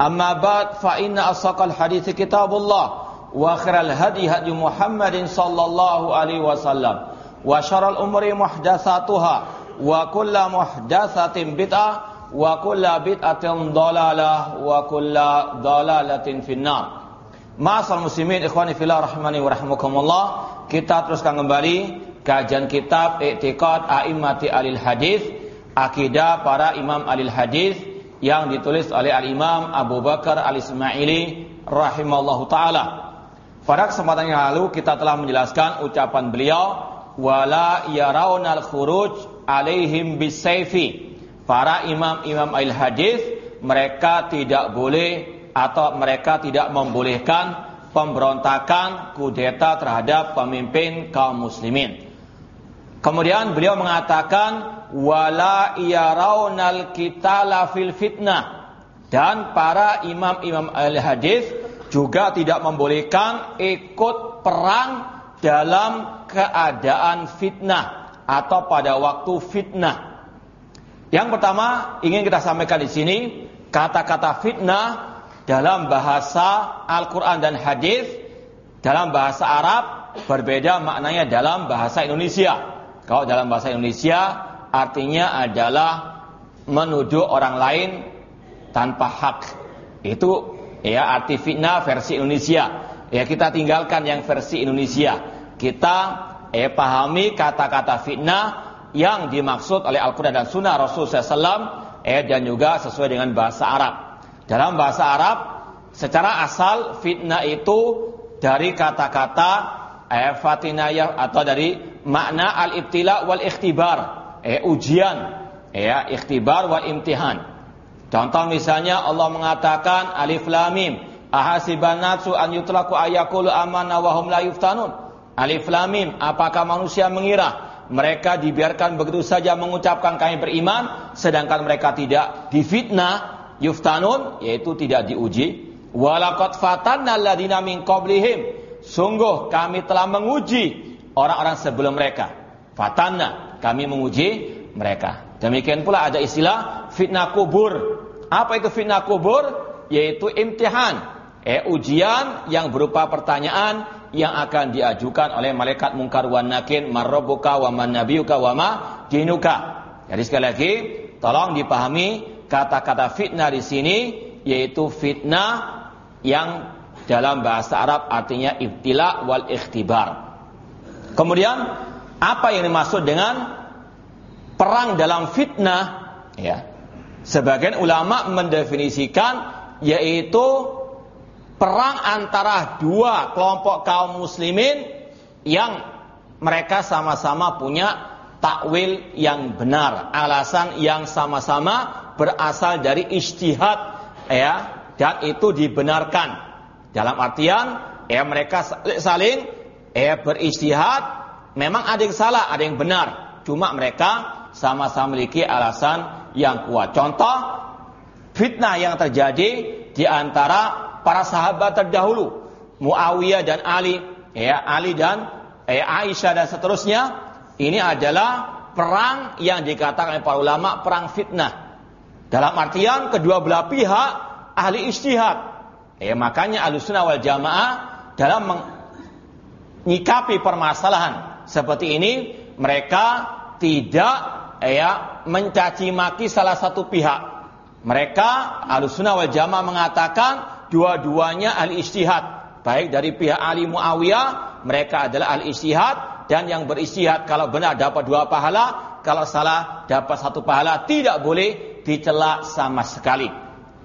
أما بعد فإن أصدق الحديث كتاب الله وخير الهدي هدي محمد صلى الله عليه وسلم وشر الأمور محدثاتها وكل محدثة بدعة وكل بدعة ضلالة وكل ضلالة في النار Ma'asal muslimin ikhwani fillah rahmani wa rahmukumullah Kita teruskan kembali kajian kitab Iktiqad A'immati Alil Hadis Akidah para imam alil hadis yang ditulis oleh Al-Imam Abu Bakar Al-Ismaili rahimallahu taala. Pada kesempatan yang lalu kita telah menjelaskan ucapan beliau wala yarawnal khuruj alaihim bisayfi. Para imam-imam al-hadis mereka tidak boleh atau mereka tidak membolehkan pemberontakan kudeta terhadap pemimpin kaum muslimin. Kemudian beliau mengatakan wala yarawnal kitala fil fitnah dan para imam-imam al-hadis juga tidak membolehkan ikut perang dalam keadaan fitnah atau pada waktu fitnah. Yang pertama ingin kita sampaikan di sini kata-kata fitnah dalam bahasa Al-Qur'an dan hadis dalam bahasa Arab berbeda maknanya dalam bahasa Indonesia. Kalau dalam bahasa Indonesia artinya adalah menuduh orang lain tanpa hak. Itu ya arti fitnah versi Indonesia. Ya kita tinggalkan yang versi Indonesia. Kita eh pahami kata-kata fitnah yang dimaksud oleh Al-Quran dan Sunnah Rasul SAW eh dan juga sesuai dengan bahasa Arab. Dalam bahasa Arab secara asal fitnah itu dari kata-kata eh fatinayah atau dari makna al-ibtila wal ikhtibar, eh ujian, ya ikhtibar wal imtihan. Contoh misalnya Allah mengatakan alif lam mim, ahasiban an yutlaku ayakulu amanna wa hum la yuftanun. Alif lam mim, apakah manusia mengira mereka dibiarkan begitu saja mengucapkan kami beriman sedangkan mereka tidak difitnah yuftanun yaitu tidak diuji walaqad fatanna alladziina min qablihim sungguh kami telah menguji orang-orang sebelum mereka. Fatanna, kami menguji mereka. Demikian pula ada istilah fitnah kubur. Apa itu fitnah kubur? Yaitu imtihan. Eh, ujian yang berupa pertanyaan yang akan diajukan oleh malaikat mungkar wan nakin marrobuka wa man nabiyuka wa ma dinuka. Jadi sekali lagi, tolong dipahami kata-kata fitnah di sini yaitu fitnah yang dalam bahasa Arab artinya ibtila wal ikhtibar. Kemudian apa yang dimaksud dengan perang dalam fitnah? Ya. Sebagian ulama mendefinisikan yaitu perang antara dua kelompok kaum muslimin yang mereka sama-sama punya takwil yang benar, alasan yang sama-sama berasal dari istihad ya dan itu dibenarkan. Dalam artian ya mereka saling eh beristihad memang ada yang salah, ada yang benar. Cuma mereka sama-sama memiliki alasan yang kuat. Contoh fitnah yang terjadi di antara para sahabat terdahulu, Muawiyah dan Ali, ya Ali dan eh, Aisyah dan seterusnya ini adalah perang yang dikatakan oleh para ulama perang fitnah. Dalam artian kedua belah pihak ahli istihad. Eh, makanya sunnah wal jamaah dalam menyikapi permasalahan seperti ini mereka tidak ya mencaci maki salah satu pihak. Mereka sunnah wal jamaah mengatakan dua-duanya ahli istihad. Baik dari pihak Ali Muawiyah, mereka adalah ahli istihad dan yang beristihad kalau benar dapat dua pahala, kalau salah dapat satu pahala, tidak boleh dicela sama sekali.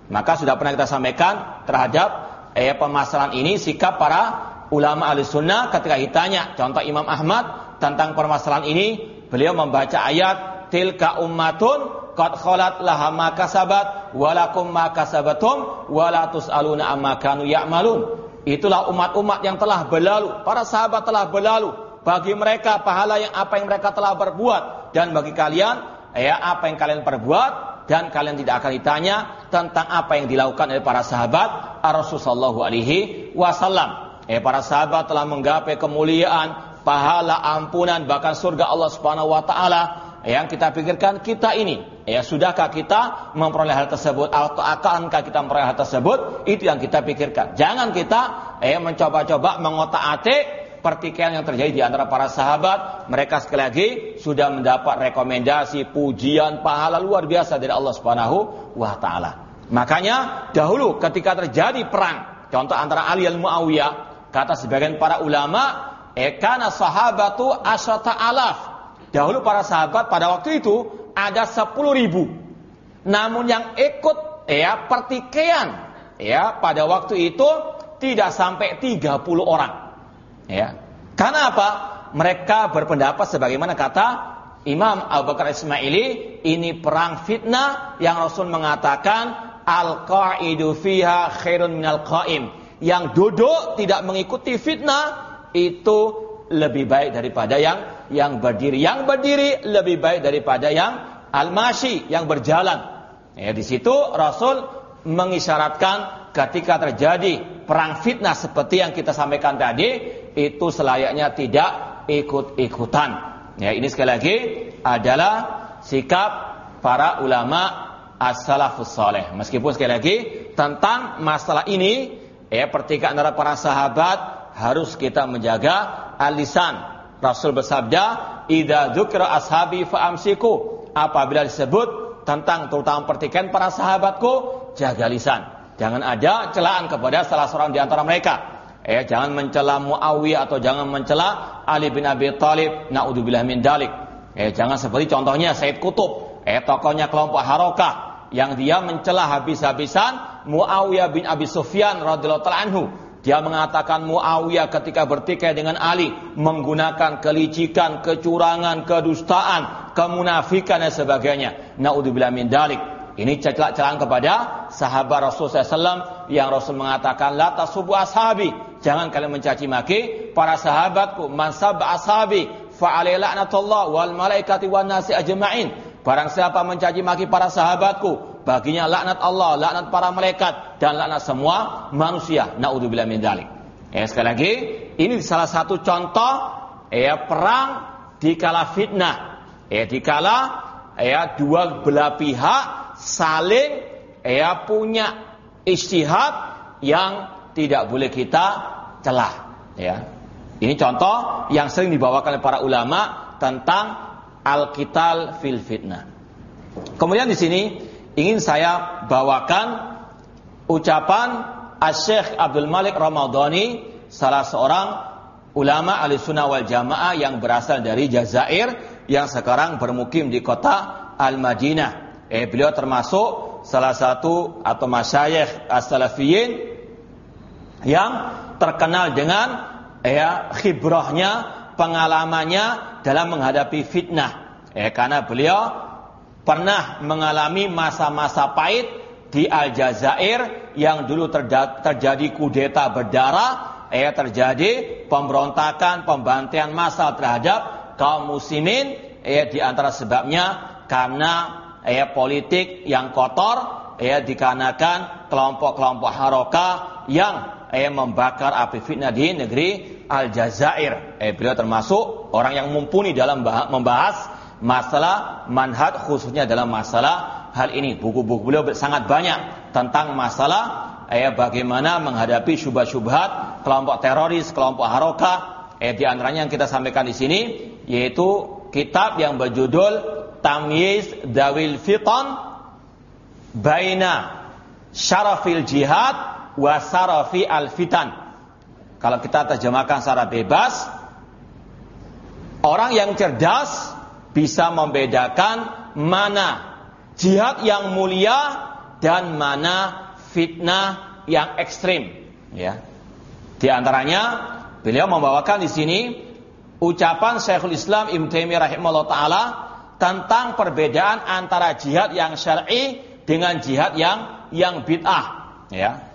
Maka sudah pernah kita sampaikan terhadap eh, permasalahan ini sikap para ulama ahli sunnah ketika ditanya contoh Imam Ahmad tentang permasalahan ini beliau membaca ayat tilka ummatun qad khalat laha ma kasabat walakum ma kasabatum wala tusaluna amma kanu ya'malun itulah umat-umat yang telah berlalu para sahabat telah berlalu bagi mereka pahala yang apa yang mereka telah berbuat dan bagi kalian ya apa yang kalian perbuat dan kalian tidak akan ditanya tentang apa yang dilakukan oleh para sahabat Rasulullah alaihi wasallam. Eh para sahabat telah menggapai kemuliaan, pahala, ampunan bahkan surga Allah Subhanahu wa taala. Yang kita pikirkan kita ini, ya sudahkah kita memperoleh hal tersebut atau akankah kita memperoleh hal tersebut? Itu yang kita pikirkan. Jangan kita eh mencoba-coba mengotak-atik pertikaian yang terjadi di antara para sahabat, mereka sekali lagi sudah mendapat rekomendasi, pujian, pahala luar biasa dari Allah Subhanahu wa taala. Makanya dahulu ketika terjadi perang, contoh antara Ali dan Muawiyah, kata sebagian para ulama, ekana sahabatu asata alaf. Dahulu para sahabat pada waktu itu ada sepuluh ribu. Namun yang ikut ya pertikaian ya pada waktu itu tidak sampai 30 orang. Ya. Karena apa? Mereka berpendapat sebagaimana kata Imam Abu Bakar Ismaili, ini perang fitnah yang Rasul mengatakan al-qa'idu fiha khairun minal qa'im. Yang duduk tidak mengikuti fitnah itu lebih baik daripada yang yang berdiri. Yang berdiri lebih baik daripada yang al-mashi, yang berjalan. Ya, di situ Rasul mengisyaratkan ketika terjadi perang fitnah seperti yang kita sampaikan tadi, itu selayaknya tidak ikut-ikutan. Ya, ini sekali lagi adalah sikap para ulama as-salafus saleh. Meskipun sekali lagi tentang masalah ini ya pertikaian antara para sahabat harus kita menjaga alisan. Rasul bersabda, "Idza dzukira ashabi fa'amsiku." Apabila disebut tentang terutama pertikaian para sahabatku, jaga lisan. Jangan ada celaan kepada salah seorang di antara mereka. Eh, jangan mencela Muawiyah atau jangan mencela Ali bin Abi Thalib. Naudzubillah min dalik. Eh, jangan seperti contohnya Said Kutub, eh tokohnya kelompok Harokah yang dia mencela habis-habisan Muawiyah bin Abi Sufyan radhiyallahu anhu. Dia mengatakan Muawiyah ketika bertikai dengan Ali menggunakan kelicikan, kecurangan, kedustaan, kemunafikan dan sebagainya. Naudzubillah min dalik. Ini celah-celaan kepada sahabat Rasul SAW yang Rasul mengatakan la tasubu ashabi. Jangan kalian mencaci maki para sahabatku. Man sabba ashabi fa la'natullah wal malaikati wan nasi ajma'in. Barang siapa mencaci maki para sahabatku, baginya laknat Allah, laknat para malaikat dan laknat semua manusia. Naudzubillah min dzalik. Ya, sekali lagi, ini salah satu contoh ya perang di kala fitnah. Ya, di kala ya dua belah pihak saling ya punya istihad yang tidak boleh kita celah ya. Ini contoh yang sering dibawakan oleh para ulama tentang al-qital fil fitnah. Kemudian di sini ingin saya bawakan ucapan Asy-Syaikh Abdul Malik Ramadhani salah seorang ulama Ahlussunnah wal Jamaah yang berasal dari Jazair yang sekarang bermukim di kota Al-Madinah. Eh beliau termasuk salah satu atau masyayikh as-salafiyin yang terkenal dengan ya khibrahnya, pengalamannya dalam menghadapi fitnah. Eh karena beliau pernah mengalami masa-masa pahit di Aljazair yang dulu terjadi kudeta berdarah, eh terjadi pemberontakan, pembantaian massal terhadap kaum muslimin, eh di antara sebabnya karena ya politik yang kotor ya dikarenakan kelompok-kelompok haroka yang ya membakar api fitnah di negeri Al-Jazair. Eh, beliau termasuk orang yang mumpuni dalam membahas masalah manhaj khususnya dalam masalah hal ini. Buku-buku beliau sangat banyak tentang masalah eh, bagaimana menghadapi syubhat-syubhat kelompok teroris, kelompok harokah. Eh, di antaranya yang kita sampaikan di sini yaitu kitab yang berjudul Tamyiz Dawil Fitan Baina Syarafil Jihad wa Sarafi Al Fitan. Kalau kita terjemahkan secara bebas, orang yang cerdas bisa membedakan mana jihad yang mulia dan mana fitnah yang ekstrim. Ya. Di antaranya beliau membawakan di sini ucapan Syekhul Islam Ibn Taimiyah rahimahullah taala tentang perbedaan antara jihad yang syar'i dengan jihad yang yang bid'ah, ya.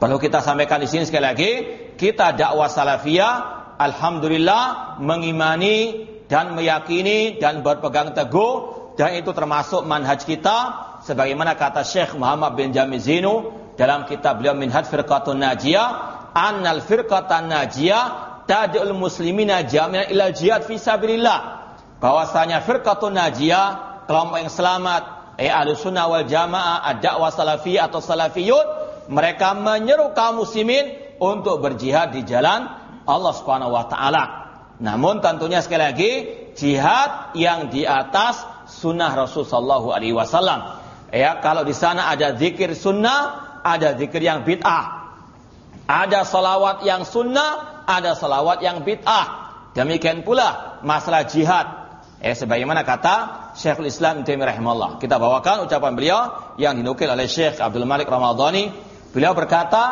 Perlu kita sampaikan di sini sekali lagi, kita dakwah salafiyah alhamdulillah mengimani dan meyakini dan berpegang teguh dan itu termasuk manhaj kita sebagaimana kata Syekh Muhammad bin Jamil Zinu dalam kitab beliau Minhaj Firqatun Najiyah annal firqatan najiyah tad'ul muslimina jami'an ila jihad fi sabilillah. Bahwasanya firqatun najiyah kelompok yang selamat eh ahli sunnah wal jamaah ad-da'wah salafiyah atau salafiyun mereka menyeru kaum muslimin untuk berjihad di jalan Allah Subhanahu wa taala namun tentunya sekali lagi jihad yang di atas sunnah Rasul Sallallahu Alaihi Wasallam. Ya kalau di sana ada zikir sunnah, ada zikir yang bid'ah. Ada salawat yang sunnah, ada salawat yang bid'ah. Demikian pula masalah jihad. Eh sebagaimana kata Syekhul Islam Taimiyah. Kita bawakan ucapan beliau yang dinukil oleh Syekh Abdul Malik Ramadhani. Beliau berkata,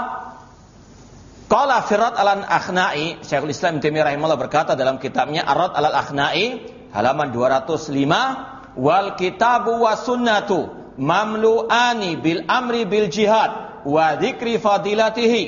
Qala Firat al Akhnai, Syekhul Islam Taimiyah rahimahullah berkata dalam kitabnya Arad al Akhnai halaman 205, wal kitabu wa sunnatu mamlu'ani bil amri bil jihad wa dzikri fadilatihi.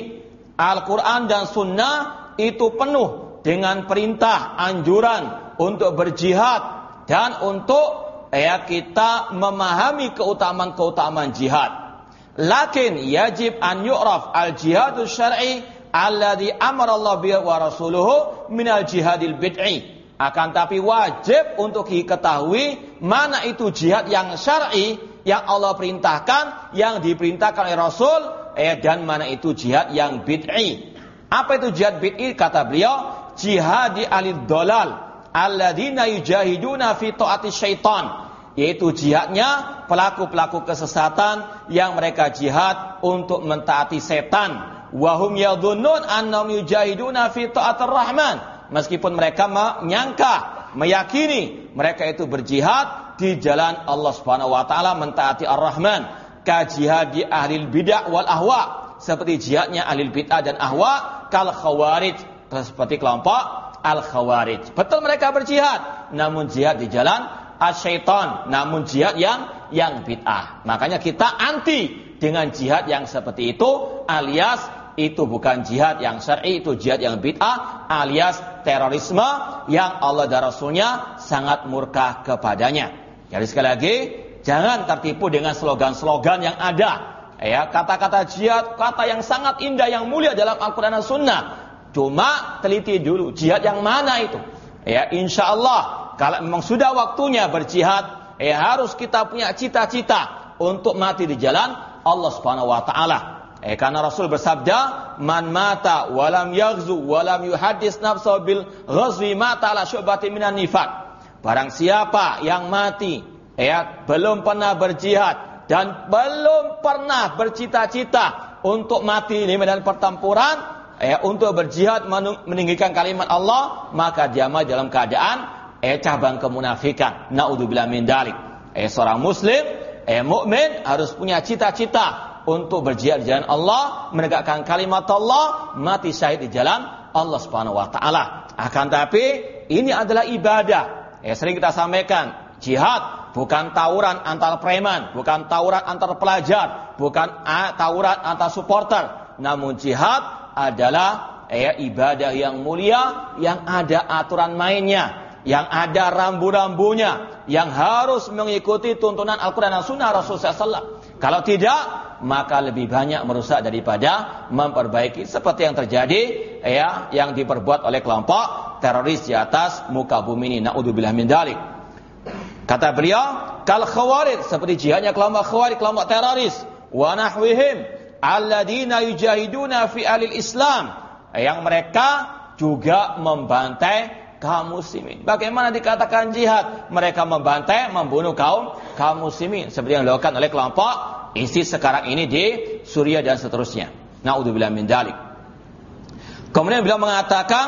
Al-Qur'an dan sunnah itu penuh dengan perintah anjuran untuk berjihad dan untuk ya kita memahami keutamaan-keutamaan jihad. Lakin yajib an yu'raf al-jihadu syar'i alladhi amara Allah bihi wa rasuluhu minal jihadil bid'i. Akan tapi wajib untuk diketahui mana itu jihad yang syar'i yang Allah perintahkan, yang diperintahkan oleh Rasul, eh, dan mana itu jihad yang bid'i. Apa itu jihad bid'i? Kata beliau, jihad di alid dolal, alladzina yujahiduna fi ta'ati syaitan. Yaitu jihadnya pelaku-pelaku kesesatan yang mereka jihad untuk mentaati setan. Wahum yadhunnun annahum yujahiduna fi ta'atir rahman. Meskipun mereka menyangka meyakini mereka itu berjihad di jalan Allah Subhanahu wa taala mentaati Ar-Rahman. Ka jihadi ahli bidah wal ahwa. Seperti jihadnya ahli bid'ah dan ahwa kal khawarij. Seperti kelompok al khawarij. Betul mereka berjihad. Namun jihad di jalan asyaiton namun jihad yang yang bid'ah makanya kita anti dengan jihad yang seperti itu alias itu bukan jihad yang syar'i, itu jihad yang bid'ah alias terorisme yang Allah dan Rasulnya sangat murka kepadanya. Jadi sekali lagi, jangan tertipu dengan slogan-slogan yang ada. Ya, kata-kata jihad, kata yang sangat indah, yang mulia dalam Al-Quran dan Sunnah. Cuma teliti dulu, jihad yang mana itu? Ya, insya Allah, kalau memang sudah waktunya berjihad, ya harus kita punya cita-cita untuk mati di jalan Allah Subhanahu Wa Taala. Eh karena Rasul bersabda, "Man mata walam yaghzu walam yuhaddis nafsahu bil ghazwi mata ala syu'bati minan nifaq." Barang siapa yang mati ya belum pernah berjihad dan belum pernah bercita-cita untuk mati di medan pertempuran ya untuk berjihad meninggikan kalimat Allah, maka dia mati dalam keadaan eh cabang kemunafikan. Naudzubillah min dalik. Eh seorang muslim, eh mukmin harus punya cita-cita untuk berjihad di jalan Allah, menegakkan kalimat Allah, mati syahid di jalan Allah Subhanahu wa taala. Akan tapi ini adalah ibadah. Ya sering kita sampaikan, jihad bukan tawuran antar preman, bukan tawuran antar pelajar, bukan tawuran antar supporter, namun jihad adalah ya, ibadah yang mulia yang ada aturan mainnya, yang ada rambu-rambunya, yang harus mengikuti tuntunan Al-Quran dan Sunnah Rasulullah SAW. Kalau tidak, maka lebih banyak merusak daripada memperbaiki seperti yang terjadi ya yang diperbuat oleh kelompok teroris di atas muka bumi ini. Naudzubillah min dalik. Kata beliau kal khawarij seperti jihadnya kelompok khawarij kelompok teroris. Wa nahwihim alladzina yujahiduna fi alil islam. Yang mereka juga membantai kaum muslimin. Bagaimana dikatakan jihad? Mereka membantai, membunuh kaum kaum muslimin seperti yang dilakukan oleh kelompok ISIS sekarang ini di Suriah dan seterusnya. Nauzubillah min dalik. Kemudian beliau mengatakan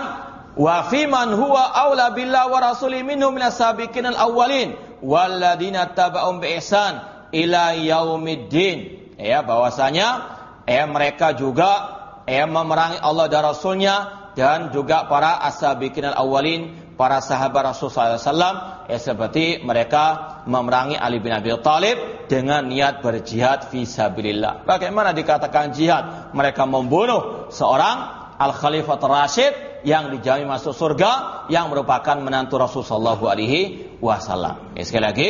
wa fi man huwa aula billah wa rasuli minhum minas sabiqin al-awwalin walladzina taba'um bi ila yaumiddin. Ya, bahwasanya ya mereka juga ya memerangi Allah dan Rasulnya dan juga para as-sabiqin al-awwalin, para sahabat Rasulullah SAW, ya seperti mereka memerangi Ali bin Abi Thalib dengan niat berjihad fi sabilillah. Bagaimana dikatakan jihad? Mereka membunuh seorang al-khalifah Rashid yang dijamin masuk surga yang merupakan menantu Rasulullah alaihi wasallam. Ya, sekali lagi,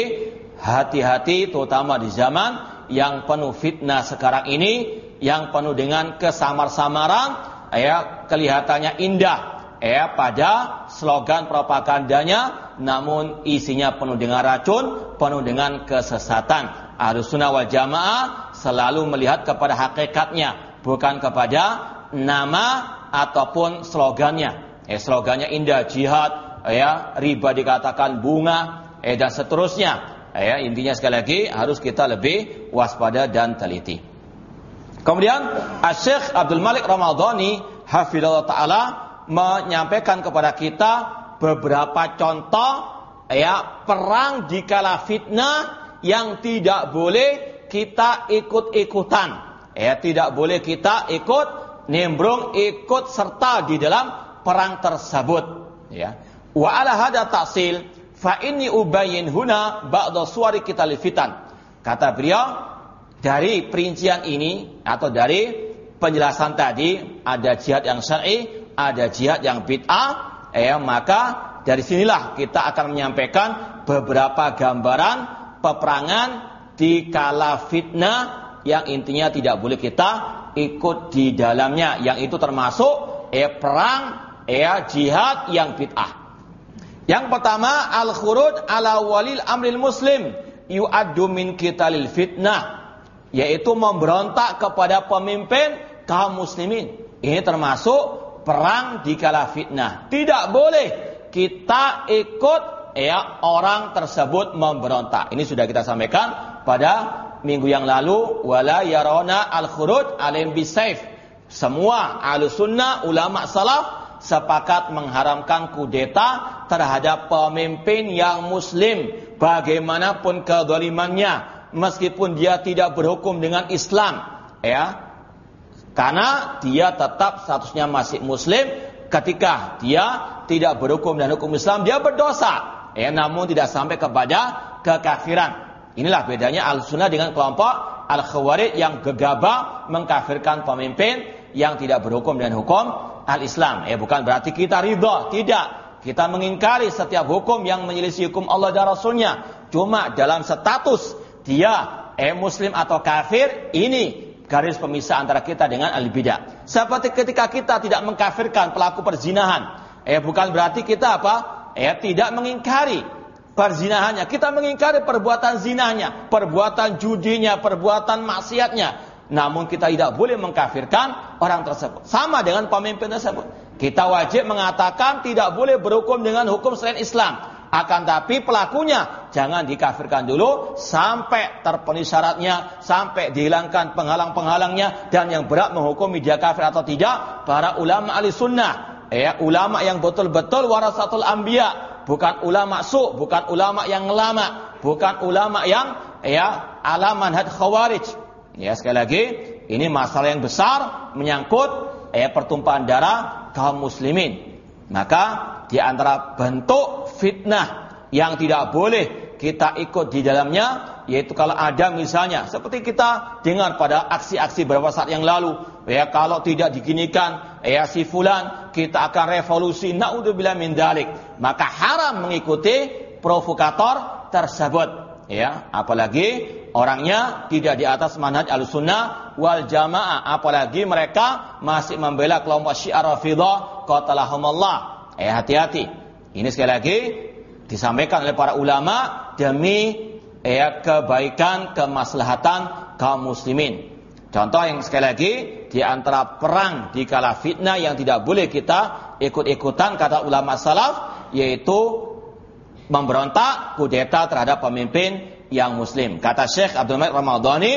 hati-hati terutama di zaman yang penuh fitnah sekarang ini yang penuh dengan kesamar-samaran ya kelihatannya indah ya pada slogan propagandanya namun isinya penuh dengan racun, penuh dengan kesesatan. Sunnah wal Jamaah selalu melihat kepada hakikatnya, bukan kepada nama ataupun slogannya. Eh, slogannya indah, jihad, ya, riba dikatakan bunga, eh, dan seterusnya. Eh, intinya sekali lagi harus kita lebih waspada dan teliti. Kemudian Syekh Abdul Malik Ramadhani hafizallahu taala menyampaikan kepada kita beberapa contoh ya perang di kala fitnah yang tidak boleh kita ikut-ikutan. Ya, tidak boleh kita ikut nimbrung ikut serta di dalam perang tersebut, ya. Wa ala hada ta'sil fa inni ubayyin huna ba'da suwari kita fitan. Kata beliau, dari perincian ini atau dari penjelasan tadi ada jihad yang syar'i, ada jihad yang bid'ah, ya maka dari sinilah kita akan menyampaikan beberapa gambaran peperangan di kala fitnah yang intinya tidak boleh kita ikut di dalamnya. Yang itu termasuk ya perang ya jihad yang bid'ah. Yang pertama al-khuruj ala walil amril muslim. Yu'addu min qitalil fitnah yaitu memberontak kepada pemimpin kaum muslimin. Ini termasuk perang di kala fitnah. Tidak boleh kita ikut ya orang tersebut memberontak. Ini sudah kita sampaikan pada minggu yang lalu wala yarona al khuruj alim bisayf. Semua sunnah ulama salaf sepakat mengharamkan kudeta terhadap pemimpin yang muslim bagaimanapun kedolimannya meskipun dia tidak berhukum dengan Islam, ya. Karena dia tetap statusnya masih muslim ketika dia tidak berhukum dan hukum Islam, dia berdosa. Ya, namun tidak sampai kepada kekafiran. Inilah bedanya Al-Sunnah dengan kelompok Al-Khawarij yang gegabah mengkafirkan pemimpin yang tidak berhukum dan hukum Al-Islam. Ya, bukan berarti kita ridho, tidak. Kita mengingkari setiap hukum yang menyelisih hukum Allah dan Rasulnya. Cuma dalam status dia eh muslim atau kafir, ini garis pemisah antara kita dengan al bidah. Seperti ketika kita tidak mengkafirkan pelaku perzinahan, eh bukan berarti kita apa? Eh tidak mengingkari perzinahannya. Kita mengingkari perbuatan zinahnya, perbuatan judinya, perbuatan maksiatnya. Namun kita tidak boleh mengkafirkan orang tersebut. Sama dengan pemimpin tersebut. Kita wajib mengatakan tidak boleh berhukum dengan hukum selain Islam. Akan tapi pelakunya jangan dikafirkan dulu sampai terpenuhi syaratnya, sampai dihilangkan penghalang-penghalangnya dan yang berat menghukumi dia kafir atau tidak para ulama ahli sunnah. Ya, ulama yang betul-betul warasatul anbiya, bukan ulama su, bukan ulama yang lama, bukan ulama yang ya ala manhaj khawarij. Ya, sekali lagi ini masalah yang besar menyangkut ya pertumpahan darah kaum muslimin. Maka di antara bentuk fitnah yang tidak boleh kita ikut di dalamnya yaitu kalau ada misalnya seperti kita dengar pada aksi-aksi beberapa saat yang lalu ya kalau tidak diginikan ya si fulan kita akan revolusi naudzubillah min dalik. Maka haram mengikuti provokator tersebut ya. Apalagi orangnya tidak di atas manhaj al-sunnah wal jamaah apalagi mereka masih membela kelompok syiar rafidah qatalahumullah eh hati-hati ini sekali lagi disampaikan oleh para ulama demi eh kebaikan kemaslahatan kaum muslimin contoh yang sekali lagi di antara perang di kala fitnah yang tidak boleh kita ikut-ikutan kata ulama salaf yaitu memberontak kudeta terhadap pemimpin yang muslim. Kata Syekh Abdul Malik Ramadhani,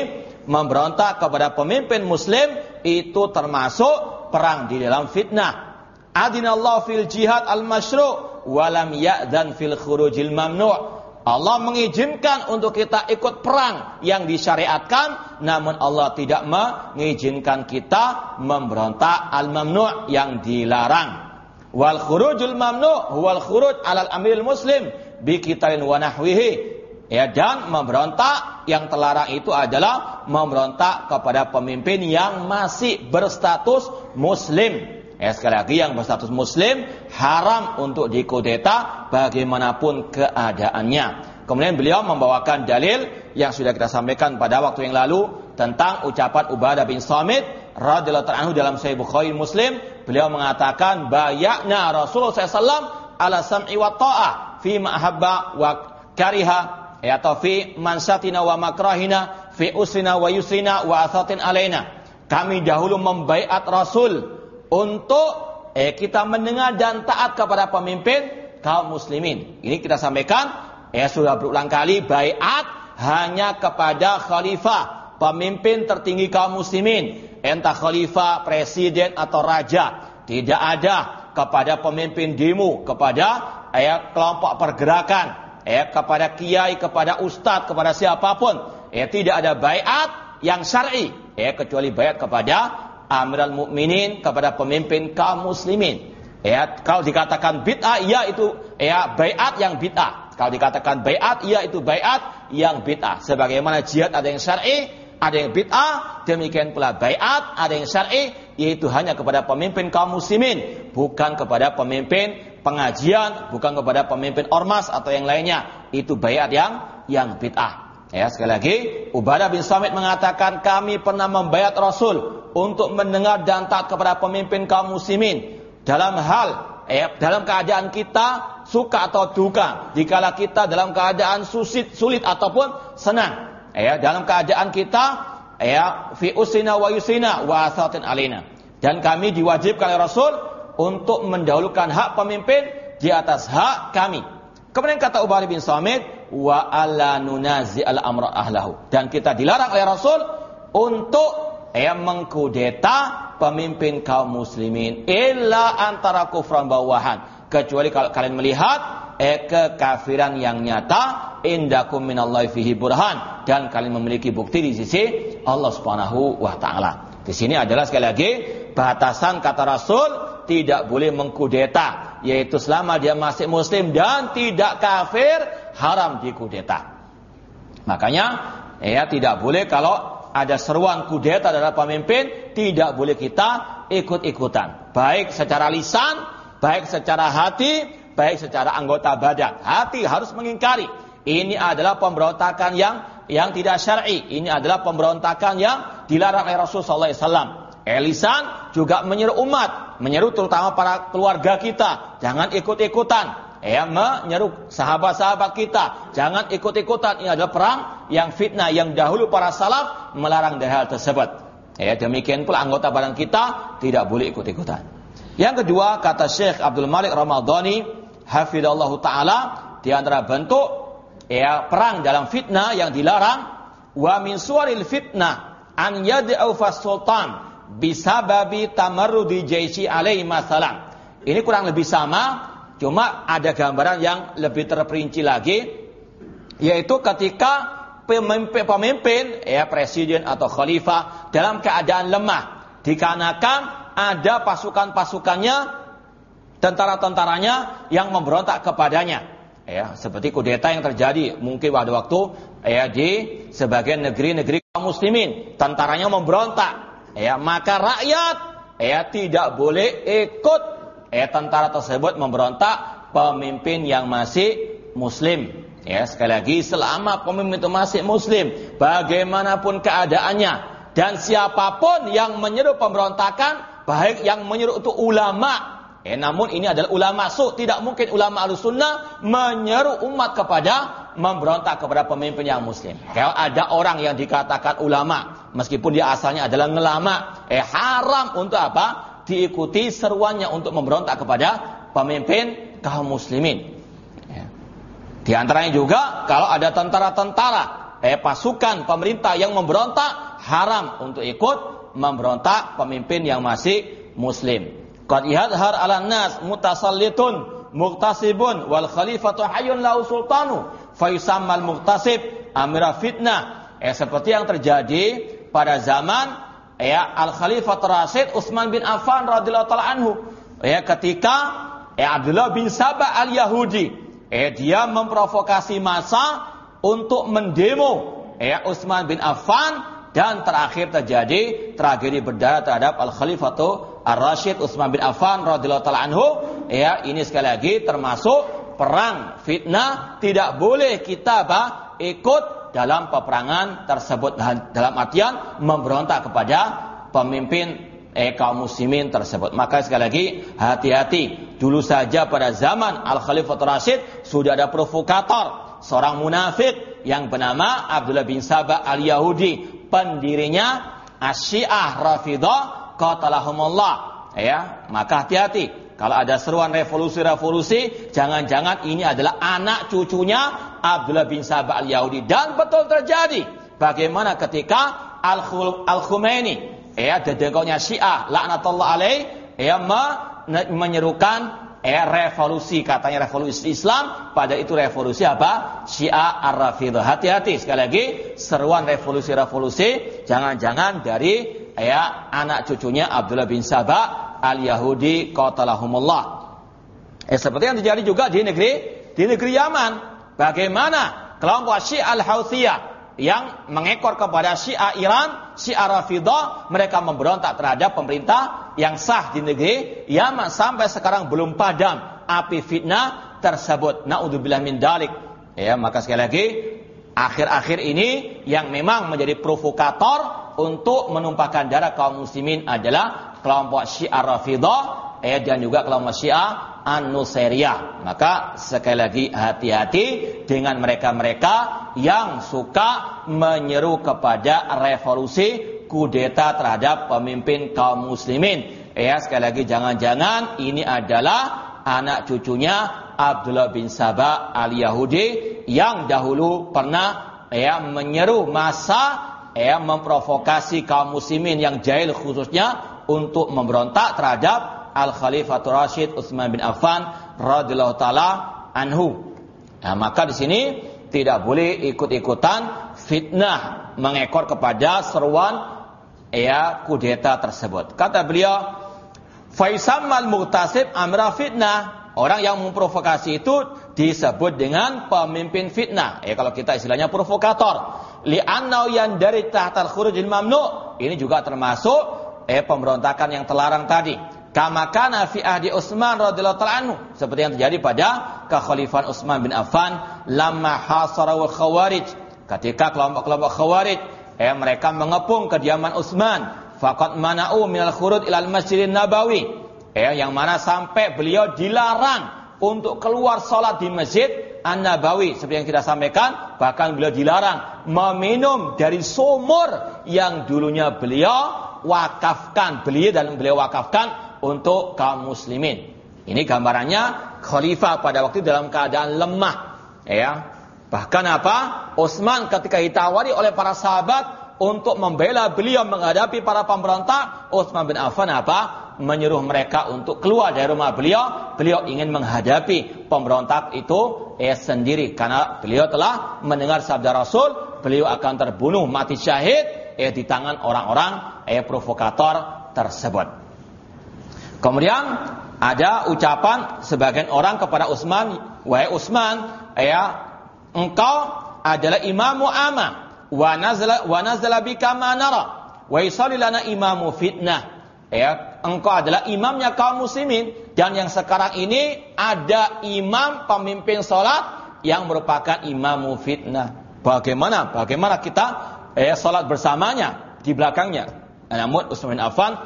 memberontak kepada pemimpin muslim itu termasuk perang di dalam fitnah. Adinallahu fil jihad al-masyru' walam ya'dan fil khurujil mamnu'. Allah mengizinkan untuk kita ikut perang yang disyariatkan, namun Allah tidak mengizinkan kita memberontak al-mamnu' yang dilarang. Wal khurujul mamnu' huwal khuruj alal amil muslim bi kitalin wa nahwihi Ya dan memberontak yang terlarang itu adalah memberontak kepada pemimpin yang masih berstatus muslim. Ya sekali lagi yang berstatus muslim haram untuk dikudeta bagaimanapun keadaannya. Kemudian beliau membawakan dalil yang sudah kita sampaikan pada waktu yang lalu tentang ucapan Ubadah bin Samit radhiyallahu anhu dalam Sahih Bukhari Muslim. Beliau mengatakan bayakna Rasulullah SAW ala sam'i wa ta'ah fi ma'habba wa kariha ya atau fi mansatina wa makrahina fi usrina wa yusrina wa athatin alaina kami dahulu membaiat Rasul untuk eh, kita mendengar dan taat kepada pemimpin kaum muslimin. Ini kita sampaikan ya sudah berulang kali baiat hanya kepada khalifah pemimpin tertinggi kaum muslimin. Entah khalifah presiden atau raja. Tidak ada kepada pemimpin demo kepada ya, kelompok pergerakan. Ya kepada kiai, kepada ustadz, kepada siapa pun, ya tidak ada bayat yang syar'i, ya kecuali bayat kepada Amirul Mukminin, kepada pemimpin kaum muslimin. Ya, kalau dikatakan bid'ah, ya itu ya bayat yang bid'ah. Kalau dikatakan bayat, ya itu bayat yang bid'ah. Sebagaimana jihad ada yang syar'i, ada yang bid'ah, demikian pula bayat ada yang syar'i, yaitu hanya kepada pemimpin kaum muslimin, bukan kepada pemimpin pengajian, bukan kepada pemimpin ormas atau yang lainnya. Itu bayat yang yang bid'ah. Ya, sekali lagi, Ubadah bin Samit mengatakan kami pernah membayat Rasul untuk mendengar dan taat kepada pemimpin kaum muslimin dalam hal ya, dalam keadaan kita suka atau duka, dikala kita dalam keadaan sulit, sulit ataupun senang. Ya, dalam keadaan kita ya fi usina wa yusina wa asatin alina. Dan kami diwajibkan oleh Rasul untuk mendahulukan hak pemimpin di atas hak kami. Kemudian kata Ubay bin Samit, wa ala nunazi al amra ahlahu. Dan kita dilarang oleh Rasul untuk yang mengkudeta pemimpin kaum muslimin illa antara kufran bawahan kecuali kalau kalian melihat eh, kekafiran yang nyata indakum minallahi fihi burhan dan kalian memiliki bukti di sisi Allah Subhanahu wa taala. Di sini adalah sekali lagi batasan kata Rasul tidak boleh mengkudeta yaitu selama dia masih muslim dan tidak kafir haram dikudeta. Makanya ya tidak boleh kalau ada seruan kudeta dari pemimpin tidak boleh kita ikut-ikutan. Baik secara lisan baik secara hati baik secara anggota badan. Hati harus mengingkari. Ini adalah pemberontakan yang yang tidak syar'i. Ini adalah pemberontakan yang dilarang oleh Rasulullah SAW Elisan juga menyeru umat, menyeru terutama para keluarga kita, jangan ikut-ikutan. Ya, menyeru sahabat-sahabat kita, jangan ikut-ikutan. Ini adalah perang yang fitnah yang dahulu para salaf melarang dari hal tersebut. Ya, demikian pula anggota badan kita tidak boleh ikut-ikutan. Yang kedua, kata Syekh Abdul Malik Ramadhani, hafidallahu taala, di antara bentuk ya perang dalam fitnah yang dilarang wa min suwaril fitnah an yad'u sultan bisa babi tamarrudi jaisi alaihi masalam. Ini kurang lebih sama, cuma ada gambaran yang lebih terperinci lagi, yaitu ketika pemimpin, pemimpin ya presiden atau khalifah dalam keadaan lemah, dikarenakan ada pasukan-pasukannya, tentara-tentaranya yang memberontak kepadanya. Ya, seperti kudeta yang terjadi mungkin pada waktu ya di sebagian negeri-negeri kaum muslimin, tentaranya memberontak ya maka rakyat ya tidak boleh ikut. Ya tentara tersebut memberontak pemimpin yang masih muslim. Ya, sekali lagi selama pemimpin itu masih muslim, bagaimanapun keadaannya dan siapa pun yang menyeru pemberontakan, baik yang menyeru itu ulama, eh, namun ini adalah ulama su, tidak mungkin ulama al-sunnah menyeru umat kepada memberontak kepada pemimpin yang muslim. Kalau ada orang yang dikatakan ulama, meskipun dia asalnya adalah ngelama, eh haram untuk apa? Diikuti seruannya untuk memberontak kepada pemimpin kaum muslimin. Di antaranya juga kalau ada tentara-tentara, eh pasukan pemerintah yang memberontak haram untuk ikut memberontak pemimpin yang masih muslim. Qad yadhhar 'ala nas mutasallitun muqtasibun wal khalifatu hayyun lahu sultanu fayusammal muqtasib amira fitnah. Eh seperti yang terjadi pada zaman ya Al Khalifah Rasid Utsman bin Affan radhiyallahu taala anhu. Ya ketika ya Abdullah bin Sabah al Yahudi eh dia memprovokasi massa untuk mendemo eh Utsman bin Affan dan terakhir terjadi tragedi berdarah terhadap Al Khalifatu Ar-Rasyid Utsman bin Affan radhiyallahu taala anhu ya ini sekali lagi termasuk perang fitnah tidak boleh kita bah, ikut dalam peperangan tersebut dalam artian memberontak kepada pemimpin eh kaum muslimin tersebut. Maka sekali lagi hati-hati. Dulu saja pada zaman Al Khalifah Rasid sudah ada provokator, seorang munafik yang bernama Abdullah bin Sabah Al Yahudi, pendirinya Asyiah Rafidah qatalahumullah. Ya, maka hati-hati. Kalau ada seruan revolusi-revolusi, jangan-jangan ini adalah anak cucunya Abdullah bin Sabah al Yahudi dan betul terjadi. Bagaimana ketika Al-Khumaini ya dedengkonya Syiah laknatullah alaih ya menyerukan ya revolusi katanya revolusi Islam pada itu revolusi apa Syiah Ar-Rafidah hati-hati sekali lagi seruan revolusi-revolusi jangan-jangan dari ya anak cucunya Abdullah bin Sabah al-Yahudi qatalahumullah eh seperti yang terjadi juga di negeri di negeri Yaman bagaimana kelompok Syiah Al-Houthiyah yang mengekor kepada Syiah Iran, Syiah Rafidah, mereka memberontak terhadap pemerintah yang sah di negeri Yaman sampai sekarang belum padam api fitnah tersebut. Naudzubillah min dalik. Ya, maka sekali lagi akhir-akhir ini yang memang menjadi provokator untuk menumpahkan darah kaum muslimin adalah kelompok Syiah Rafidah ya, dan juga kelompok Syiah an Maka sekali lagi hati-hati dengan mereka-mereka yang suka menyeru kepada revolusi kudeta terhadap pemimpin kaum muslimin. Ya, sekali lagi jangan-jangan ini adalah anak cucunya Abdullah bin Sabah al-Yahudi yang dahulu pernah ya menyeru masa ya memprovokasi kaum muslimin yang jahil khususnya untuk memberontak terhadap Al Khalifatul Rashid Utsman bin Affan radhiyallahu taala anhu. Nah, maka di sini tidak boleh ikut-ikutan fitnah mengekor kepada seruan ya kudeta tersebut. Kata beliau, Faisamal Muqtasib amra fitnah. Orang yang memprovokasi itu disebut dengan pemimpin fitnah. Ya kalau kita istilahnya provokator. Li'annau yang dari tahtal khurujil mamnu. Ini juga termasuk eh pemberontakan yang terlarang tadi. Kama kana fi ahdi Utsman radhiyallahu ta'ala. Seperti yang terjadi pada kekhalifahan Utsman bin Affan lama hasara wal khawarij. Ketika kelompok-kelompok khawarij eh mereka mengepung kediaman Utsman, faqad mana'u minal khuruj ilal Masjidin Nabawi. Eh yang mana sampai beliau dilarang untuk keluar salat di Masjid An-Nabawi seperti yang kita sampaikan bahkan beliau dilarang meminum dari sumur yang dulunya beliau wakafkan beliau dan beliau wakafkan untuk kaum muslimin. Ini gambarannya khalifah pada waktu dalam keadaan lemah, ya. Bahkan apa? Utsman ketika ditawari oleh para sahabat untuk membela beliau menghadapi para pemberontak, Utsman bin Affan apa? Menyuruh mereka untuk keluar dari rumah beliau. Beliau ingin menghadapi pemberontak itu eh sendiri karena beliau telah mendengar sabda Rasul, beliau akan terbunuh mati syahid eh di tangan orang-orang eh provokator tersebut. Kemudian ada ucapan sebagian orang kepada Utsman, "Wahai Utsman, ya, engkau adalah imamu ama wa nazala wa nazala bika ma nara wa lana imamu fitnah." Ya, engkau adalah imamnya kaum muslimin dan yang sekarang ini ada imam pemimpin salat yang merupakan imamu fitnah. Bagaimana? Bagaimana kita eh salat bersamanya di belakangnya? Namun Utsman bin Affan